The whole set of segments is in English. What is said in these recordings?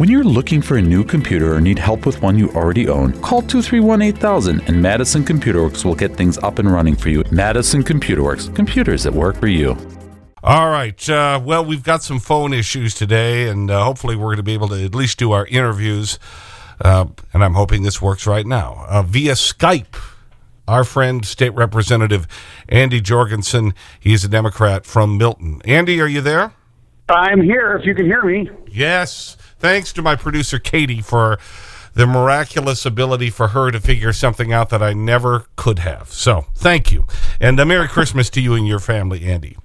When you're looking for a new computer or need help with one you already own, call 231 8000 and Madison Computer Works will get things up and running for you. Madison Computer Works, computers that work for you. All right. Uh, well, we've got some phone issues today, and uh, hopefully we're going to be able to at least do our interviews. Uh, and I'm hoping this works right now. Uh, via Skype, our friend, State Representative Andy Jorgensen. He's a Democrat from Milton. Andy, are you there? I'm here, if you can hear me. Yes. Thanks to my producer, Katie, for the miraculous ability for her to figure something out that I never could have. So, thank you. And a Merry Christmas to you and your family, Andy.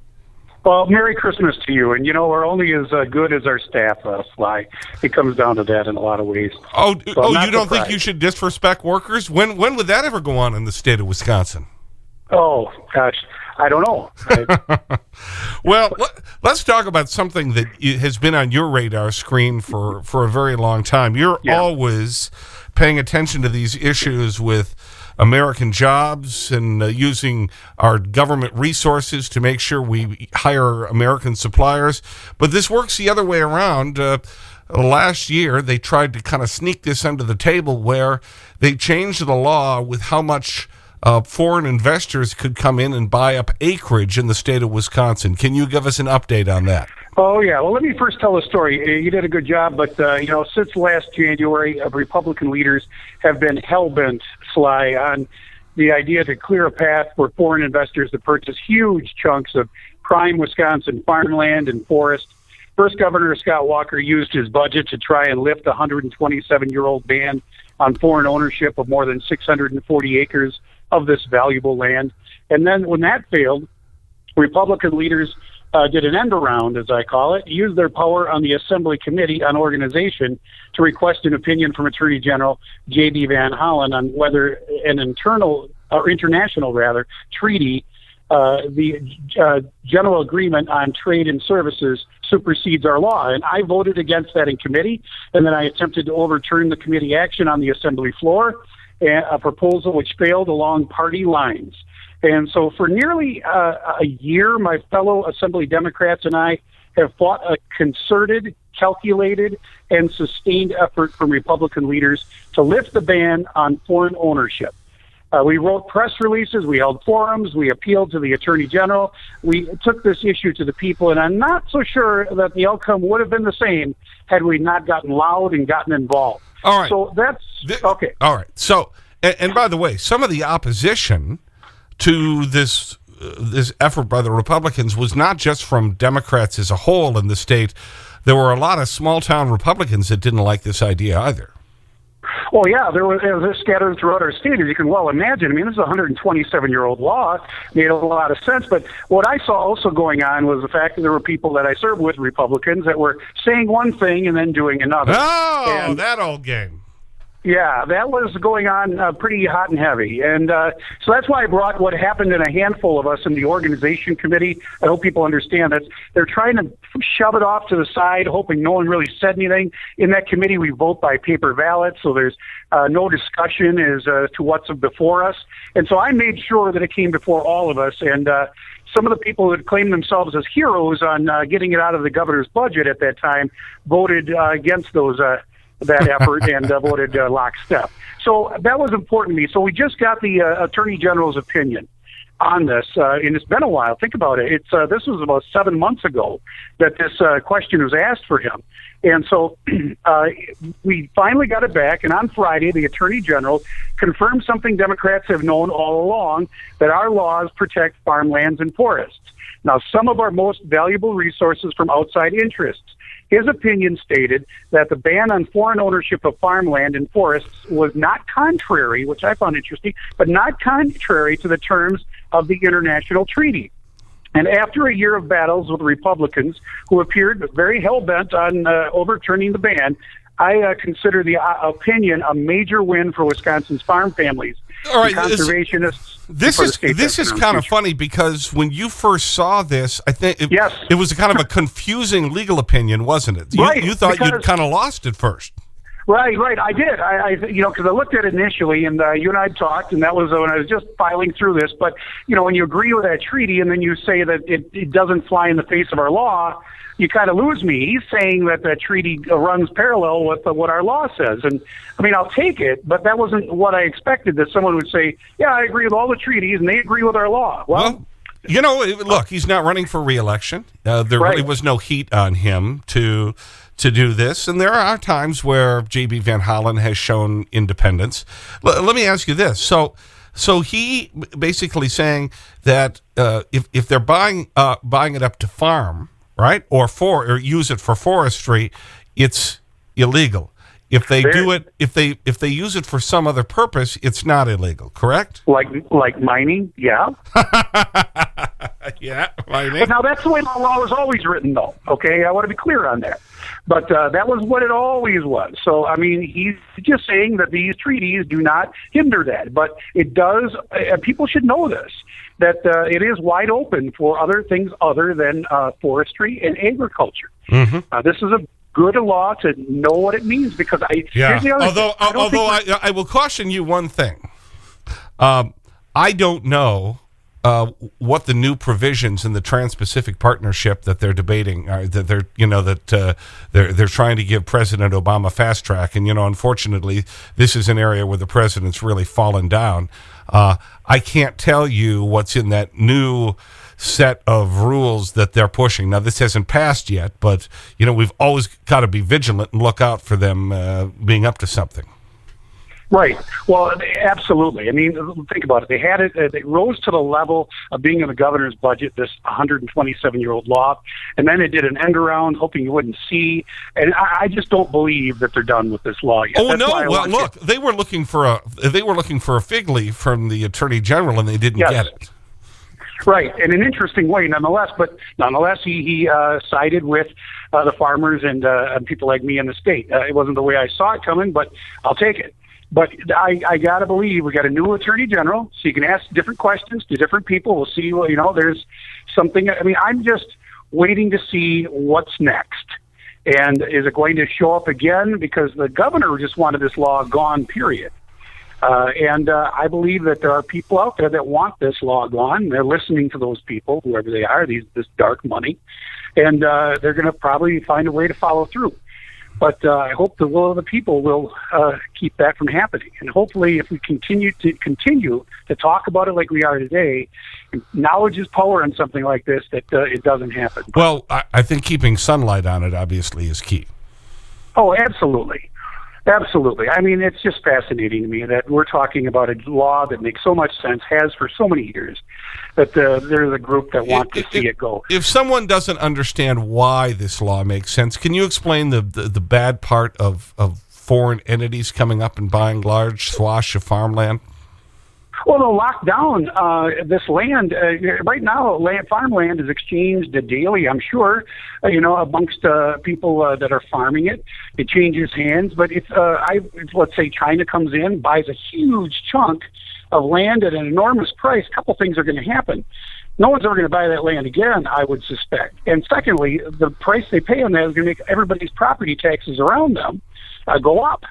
Well, Merry Christmas to you. And, you know, we're only as uh, good as our staff, uh, Sly. It comes down to that in a lot of ways. Oh, so oh you don't think you should disrespect workers? When, when would that ever go on in the state of Wisconsin? Oh, gosh. I don't know. well, let, us talk about something that has been on your radar screen for, for a very long time. You're yeah. always paying attention to these issues with American jobs and uh, using our government resources to make sure we hire American suppliers. But this works the other way around. Uh, last year, they tried to kind of sneak this under the table where they changed the law with how much uh, foreign investors could come in and buy up acreage in the state of Wisconsin. Can you give us an update on that? Oh yeah. Well, let me first tell a story. Uh, you did a good job, but uh, you know, since last January, uh, Republican leaders have been hell bent, Sly, on the idea to clear a path for foreign investors to purchase huge chunks of prime Wisconsin farmland and forest. First Governor Scott Walker used his budget to try and lift a 127 year old ban on foreign ownership of more than 640 acres of this valuable land. And then when that failed, Republican leaders uh, did an end around, as I call it, used their power on the Assembly Committee on Organization to request an opinion from Attorney General J.B. Van Hollen on whether an internal or international rather treaty, uh, the uh, General Agreement on Trade and Services, supersedes our law. And I voted against that in committee, and then I attempted to overturn the committee action on the Assembly floor a proposal which failed along party lines. And so, for nearly uh, a year, my fellow Assembly Democrats and I have fought a concerted, calculated, and sustained effort from Republican leaders to lift the ban on foreign ownership. Uh, we wrote press releases, we held forums, we appealed to the Attorney General. We took this issue to the people, and I'm not so sure that the outcome would have been the same had we not gotten loud and gotten involved. All right. So that's okay. All right. So, and, and by the way, some of the opposition to this uh, this effort by the Republicans was not just from Democrats as a whole in the state. There were a lot of small town Republicans that didn't like this idea either. Well, yeah, there was, it was scattered throughout our state, as you can well imagine. I mean, this is a 127 year old law, made a lot of sense. But what I saw also going on was the fact that there were people that I served with, Republicans, that were saying one thing and then doing another. Oh, and, that old game. Yeah, that was going on uh, pretty hot and heavy. And uh, so that's why I brought what happened in a handful of us in the organization committee. I hope people understand that they're trying to shove it off to the side, hoping no one really said anything. In that committee, we vote by paper ballot, so there's uh, no discussion as uh, to what's before us. And so I made sure that it came before all of us. And uh, some of the people that claimed themselves as heroes on uh, getting it out of the governor's budget at that time voted uh, against those. Uh, that effort and uh, voted uh, lockstep. So that was important to me. So we just got the uh, Attorney General's opinion on this, uh, and it's been a while. Think about it. It's uh, this was about seven months ago that this uh, question was asked for him, and so uh, we finally got it back. And on Friday, the Attorney General confirmed something Democrats have known all along: that our laws protect farmlands and forests. Now, some of our most valuable resources from outside interests his opinion stated that the ban on foreign ownership of farmland and forests was not contrary, which I found interesting, but not contrary to the terms of the international treaty. And after a year of battles with Republicans who appeared very hell bent on uh, overturning the ban, I uh, consider the uh, opinion a major win for Wisconsin's farm families, All right, conservationists. This is this is kind of funny because when you first saw this, I think it, yes. it was kind of a confusing legal opinion, wasn't it? You, right, you thought you'd kind of lost it first. Right, right. I did. I, I you know, because I looked at it initially, and uh, you and I talked, and that was when I was just filing through this. But you know, when you agree with that treaty, and then you say that it, it doesn't fly in the face of our law, you kind of lose me. He's saying that the treaty runs parallel with what our law says, and I mean, I'll take it, but that wasn't what I expected. That someone would say, "Yeah, I agree with all the treaties, and they agree with our law." well, well you know, look, he's not running for reelection. Uh, there right. really was no heat on him to to do this. And there are times where J.B. Van Hollen has shown independence. L let me ask you this. So, so he basically saying that uh, if, if they're buying, uh, buying it up to farm, right, or, for, or use it for forestry, it's illegal. If they do it, if they if they use it for some other purpose, it's not illegal, correct? Like like mining, yeah. yeah, mining. But now that's the way the law was always written, though. Okay, I want to be clear on that. But uh, that was what it always was. So, I mean, he's just saying that these treaties do not hinder that. But it does, uh, people should know this, that uh, it is wide open for other things other than uh, forestry and agriculture. Mm-hmm. Uh, this is a good a law to know what it means because I. Yeah. Although, I although I, I, will caution you one thing. Um, I don't know uh, what the new provisions in the Trans-Pacific Partnership that they're debating are, that they're, you know, that uh, they're, they're trying to give President Obama fast track. And, you know, unfortunately, this is an area where the president's really fallen down. Uh, I can't tell you what's in that new set of rules that they're pushing. Now, this hasn't passed yet, but, you know, we've always got to be vigilant and look out for them uh, being up to something. Right. Well, absolutely. I mean, think about it. They had it. It uh, rose to the level of being in the governor's budget. This 127-year-old law, and then it did an end around, hoping you wouldn't see. And I, I just don't believe that they're done with this law yet. Oh That's no! Well, look, it. they were looking for a they were looking for a fig leaf from the attorney general, and they didn't yes. get it. Right, in an interesting way, nonetheless. But nonetheless, he he uh, sided with uh, the farmers and, uh, and people like me in the state. Uh, it wasn't the way I saw it coming, but I'll take it. But I, I got to believe we got a new attorney general, so you can ask different questions to different people. We'll see. Well, you know, there's something. I mean, I'm just waiting to see what's next. And is it going to show up again? Because the governor just wanted this law gone, period. Uh, and uh, I believe that there are people out there that want this law gone. They're listening to those people, whoever they are, these this dark money, and uh, they're going to probably find a way to follow through. But uh, I hope the will of the people will uh, keep that from happening. And hopefully, if we continue to continue to talk about it like we are today, knowledge is power in something like this. That uh, it doesn't happen. Well, I, I think keeping sunlight on it obviously is key. Oh, absolutely. Absolutely. I mean, it's just fascinating to me that we're talking about a law that makes so much sense, has for so many years, that uh, there's a group that want to see it go. If someone doesn't understand why this law makes sense, can you explain the, the, the bad part of, of foreign entities coming up and buying large swaths of farmland? Well, they'll lock down uh, this land. Uh, right now, land, farmland is exchanged daily, I'm sure, uh, you know, amongst uh, people uh, that are farming it. It changes hands. But if, uh, I, if, let's say, China comes in, buys a huge chunk of land at an enormous price, a couple things are going to happen. No one's ever going to buy that land again, I would suspect. And secondly, the price they pay on that is going to make everybody's property taxes around them uh, go up.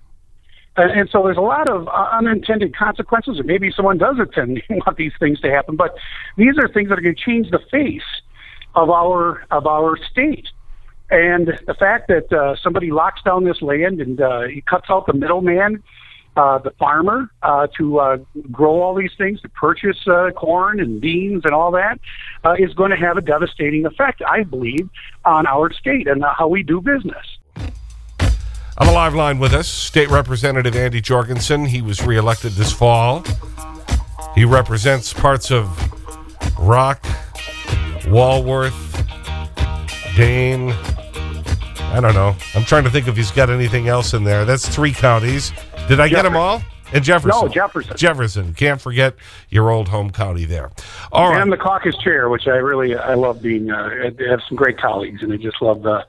And, so there's a lot of uh, unintended consequences, or maybe someone does intend want these things to happen. But these are things that are going to change the face of our of our state. And the fact that uh, somebody locks down this land and uh, he cuts out the middleman, uh, the farmer, uh, to uh, grow all these things, to purchase uh, corn and beans and all that, uh, is going to have a devastating effect, I believe, on our state and uh, how we do business. On the live line with us, State Representative Andy Jorgensen. He was reelected this fall. He represents parts of Rock, Walworth, Dane. I don't know. I'm trying to think if he's got anything else in there. That's three counties. Did I Jefferson. get them all? And Jefferson. No, Jefferson. Jefferson. Can't forget your old home county there. All right. And the caucus chair, which I really I love being. Uh, I have some great colleagues, and I just love uh,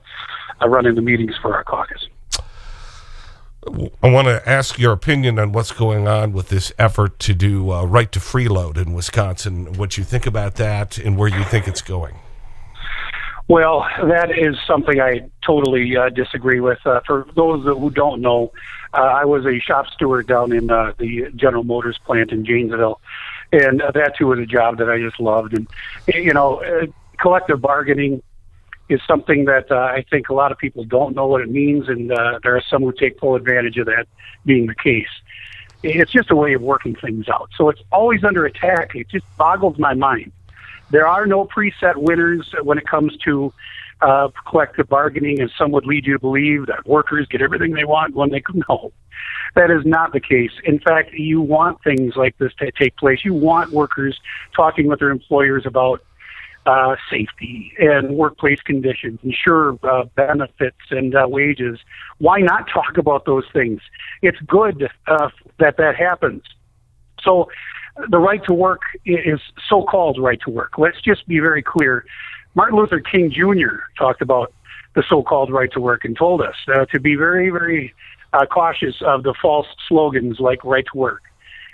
running the meetings for our caucus. I want to ask your opinion on what's going on with this effort to do uh, right to freeload in Wisconsin, what you think about that and where you think it's going. Well, that is something I totally uh, disagree with. Uh, for those who don't know, uh, I was a shop steward down in uh, the General Motors plant in Janesville, and uh, that too was a job that I just loved. And you know, uh, collective bargaining is something that uh, I think a lot of people don't know what it means, and uh, there are some who take full advantage of that being the case. It's just a way of working things out. So it's always under attack. It just boggles my mind. There are no preset winners when it comes to uh, collective bargaining, and some would lead you to believe that workers get everything they want when they no. That is not the case. In fact, you want things like this to take place. You want workers talking with their employers about uh, safety and workplace conditions, ensure uh, benefits and uh, wages. Why not talk about those things? It's good uh, that that happens. So the right to work is so-called right to work. Let's just be very clear. Martin Luther King Jr. talked about the so-called right to work and told us uh, to be very, very uh, cautious of the false slogans like right to work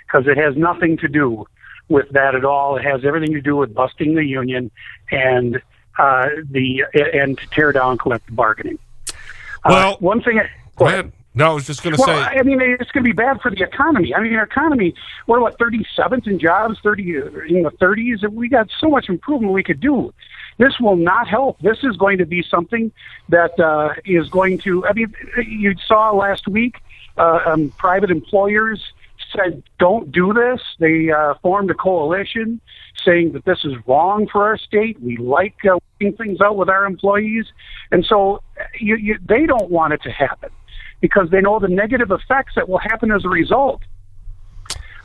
because it has nothing to do with that at all. It has everything to do with busting the union and uh, the and to tear down collective bargaining. Uh, well, one thing. Go ahead. No, I was just going to well, say. I mean, it's going to be bad for the economy. I mean, our economy, we're what, 37th in jobs, 30 in the 30s. We got so much improvement we could do. This will not help. This is going to be something that uh, is going to. I mean, you saw last week uh, um, private employers said, "Don't do this." They uh, formed a coalition saying that this is wrong for our state. We like uh, working things out with our employees, and so you, you, they don't want it to happen because they know the negative effects that will happen as a result.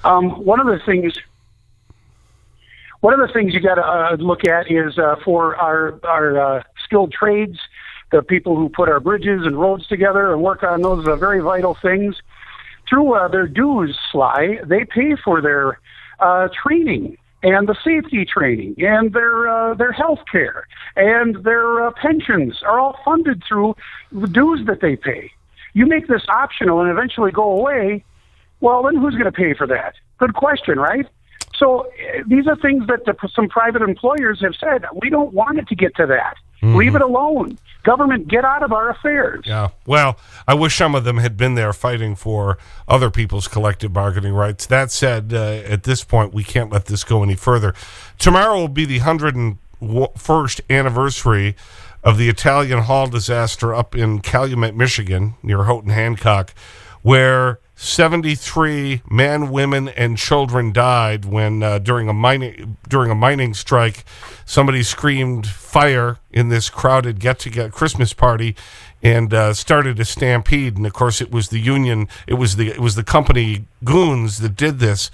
Um, one of the things, one of the things you got to uh, look at is uh, for our our uh, skilled trades, the people who put our bridges and roads together and work on those uh, very vital things. Through uh, their dues, Sly, they pay for their uh, training and the safety training and their uh, their health care and their uh, pensions are all funded through the dues that they pay. You make this optional and eventually go away. Well, then who's going to pay for that? Good question, right? So eh, these are things that the, some private employers have said. We don't want it to get to that. Mm-hmm. Leave it alone. Government, get out of our affairs. Yeah. Well, I wish some of them had been there fighting for other people's collective bargaining rights. That said, uh, at this point, we can't let this go any further. Tomorrow will be the 101st anniversary of the Italian Hall disaster up in Calumet, Michigan, near Houghton Hancock, where 73 men, women, and children died when uh, during a mining during a mining strike, somebody screamed fire in this crowded get-together Christmas party, and uh, started a stampede. And of course, it was the union, it was the it was the company goons that did this.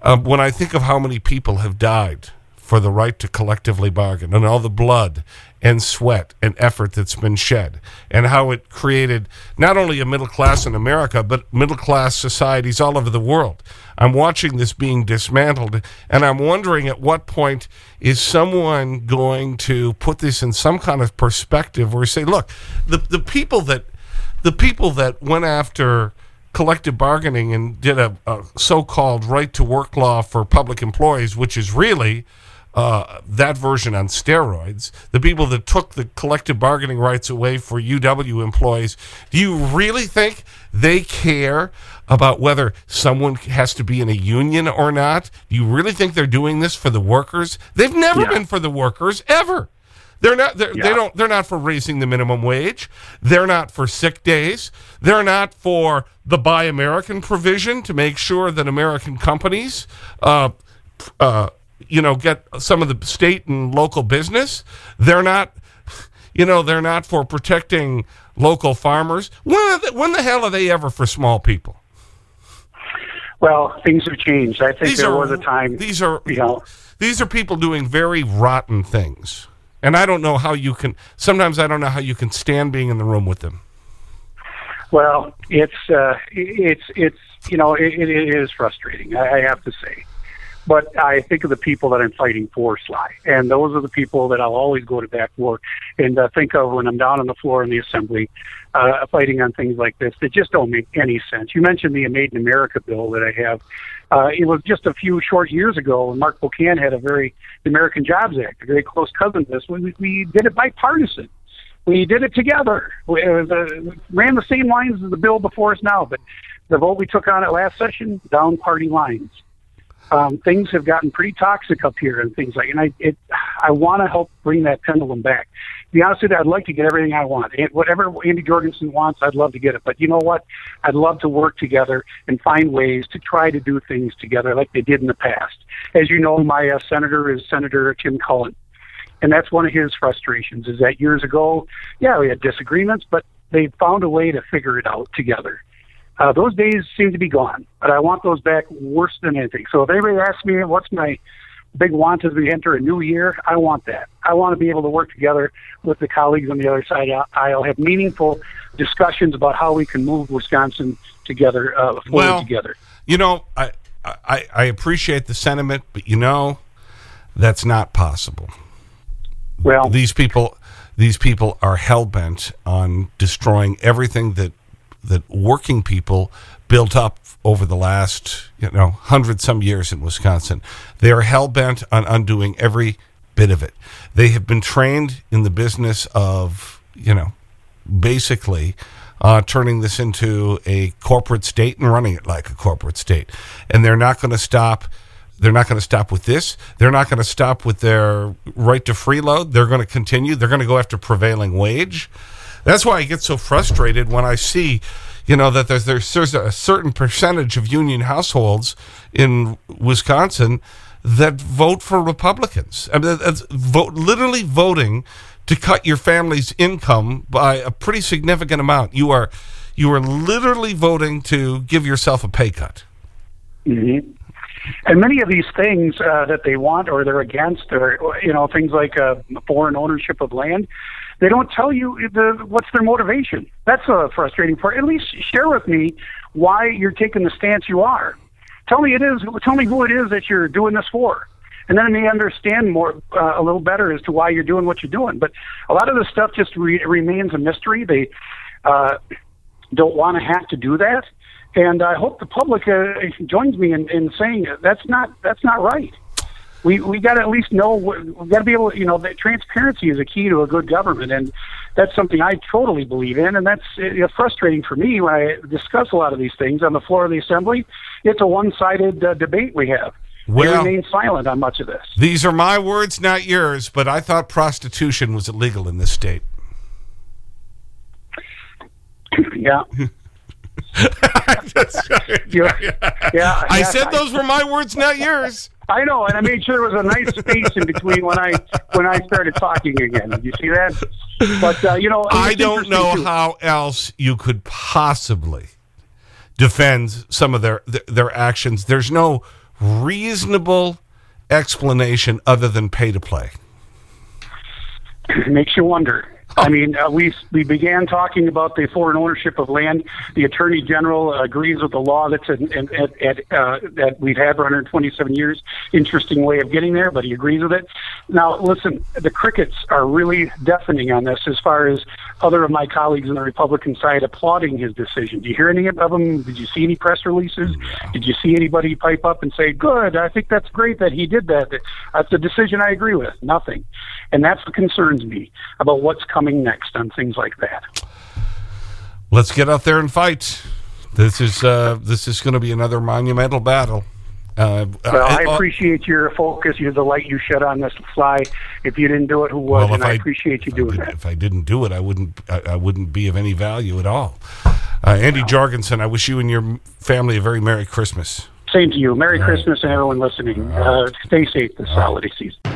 Uh, when I think of how many people have died for the right to collectively bargain and all the blood and sweat and effort that's been shed and how it created not only a middle class in America, but middle class societies all over the world. I'm watching this being dismantled and I'm wondering at what point is someone going to put this in some kind of perspective where say, look, the, the people that the people that went after collective bargaining and did a, a so-called right to work law for public employees, which is really uh, that version on steroids, the people that took the collective bargaining rights away for UW employees, do you really think they care about whether someone has to be in a union or not? Do you really think they're doing this for the workers? They've never yeah. been for the workers, ever. They're not, they're, yeah. they don't, they're not for raising the minimum wage. They're not for sick days. They're not for the Buy American provision to make sure that American companies uh, uh, you know, get some of the state and local business. They're not, you know, they're not for protecting local farmers. When, the, when the hell are they ever for small people? Well, things have changed. I think these there are, was a time. These are, you know, these are people doing very rotten things. And I don't know how you can, sometimes I don't know how you can stand being in the room with them. Well, it's, uh, it's, it's, you know, it, it is frustrating, I, I have to say. But I think of the people that I'm fighting for, Sly, and those are the people that I'll always go to bat for and uh, think of when I'm down on the floor in the assembly, uh, fighting on things like this that just don't make any sense. You mentioned the Made in America bill that I have. Uh, it was just a few short years ago when Mark Pocan had a very the American Jobs Act, a very close cousin to this. We, we did it bipartisan. We did it together. We uh, ran the same lines as the bill before us now, but the vote we took on it last session, down party lines. Um, things have gotten pretty toxic up here and things like, and I, it, I want to help bring that pendulum back. To be honest with you, I'd like to get everything I want. And whatever Andy Jorgensen wants, I'd love to get it. But you know what? I'd love to work together and find ways to try to do things together like they did in the past. As you know, my uh, senator is Senator Tim Cullen. And that's one of his frustrations is that years ago, yeah, we had disagreements, but they found a way to figure it out together. Uh, those days seem to be gone, but I want those back worse than anything. So if anybody asks me what's my big want as we enter a new year, I want that. I want to be able to work together with the colleagues on the other side aisle, have meaningful discussions about how we can move Wisconsin together, uh, forward well, together. You know, I, I, I appreciate the sentiment, but you know, that's not possible. Well, these people, these people are hell bent on destroying everything that that working people built up over the last, you know, hundred some years in Wisconsin. They are hell bent on undoing every bit of it. They have been trained in the business of, you know, basically uh, turning this into a corporate state and running it like a corporate state. And they're not going to stop. They're not going to stop with this. They're not going to stop with their right to freeload. They're going to continue. They're going to go after prevailing wage. That's why I get so frustrated when I see, you know, that there's, there's, there's a certain percentage of union households in Wisconsin that vote for Republicans. I mean, that's vote, literally voting to cut your family's income by a pretty significant amount. You are, you are literally voting to give yourself a pay cut. Mm -hmm. And many of these things uh, that they want or they're against, or you know, things like uh, foreign ownership of land, they don't tell you the, what's their motivation. That's a frustrating part. At least share with me why you're taking the stance you are. Tell me it is. Tell me who it is that you're doing this for, and then I may understand more uh, a little better as to why you're doing what you're doing. But a lot of this stuff just re- remains a mystery. They uh, don't want to have to do that, and I hope the public uh, joins me in, in saying that's not that's not right we we got to at least know we got to be able you know that transparency is a key to a good government and that's something I totally believe in and that's you know, frustrating for me when I discuss a lot of these things on the floor of the assembly. It's a one-sided uh, debate we have. Well, they remain silent on much of this. these are my words not yours but I thought prostitution was illegal in this state. Yeah. Yeah, yeah, I said those were my words, not yours. I know, and I made sure there was a nice space in between when I when I started talking again. Did you see that? But uh, you know, I don't know too. how else you could possibly defend some of their their actions. There's no reasonable explanation other than pay to play. It makes you wonder. I mean, uh, we we began talking about the foreign ownership of land. The attorney general agrees with the law that's at, at, at, uh, that we've had for 127 years. Interesting way of getting there, but he agrees with it. Now, listen, the crickets are really deafening on this. As far as other of my colleagues on the Republican side applauding his decision, do you hear any of them? Did you see any press releases? Did you see anybody pipe up and say, "Good, I think that's great that he did that. That's a decision I agree with." Nothing, and that's what concerns me about what's coming next on things like that. Let's get out there and fight. This is, uh, this is going to be another monumental battle. Uh, well, I, I, appreciate your focus. You're the light you shed on this Sly. If you didn't do it, who would? Well, and I, I, appreciate you doing that. If I didn't do it, I wouldn't. I, I wouldn't be of any value at all. Uh, Andy Jorgensen, I wish you and your family a very Merry Christmas. Same to you. Merry all Christmas right. and everyone listening. Uh, stay safe this holiday season.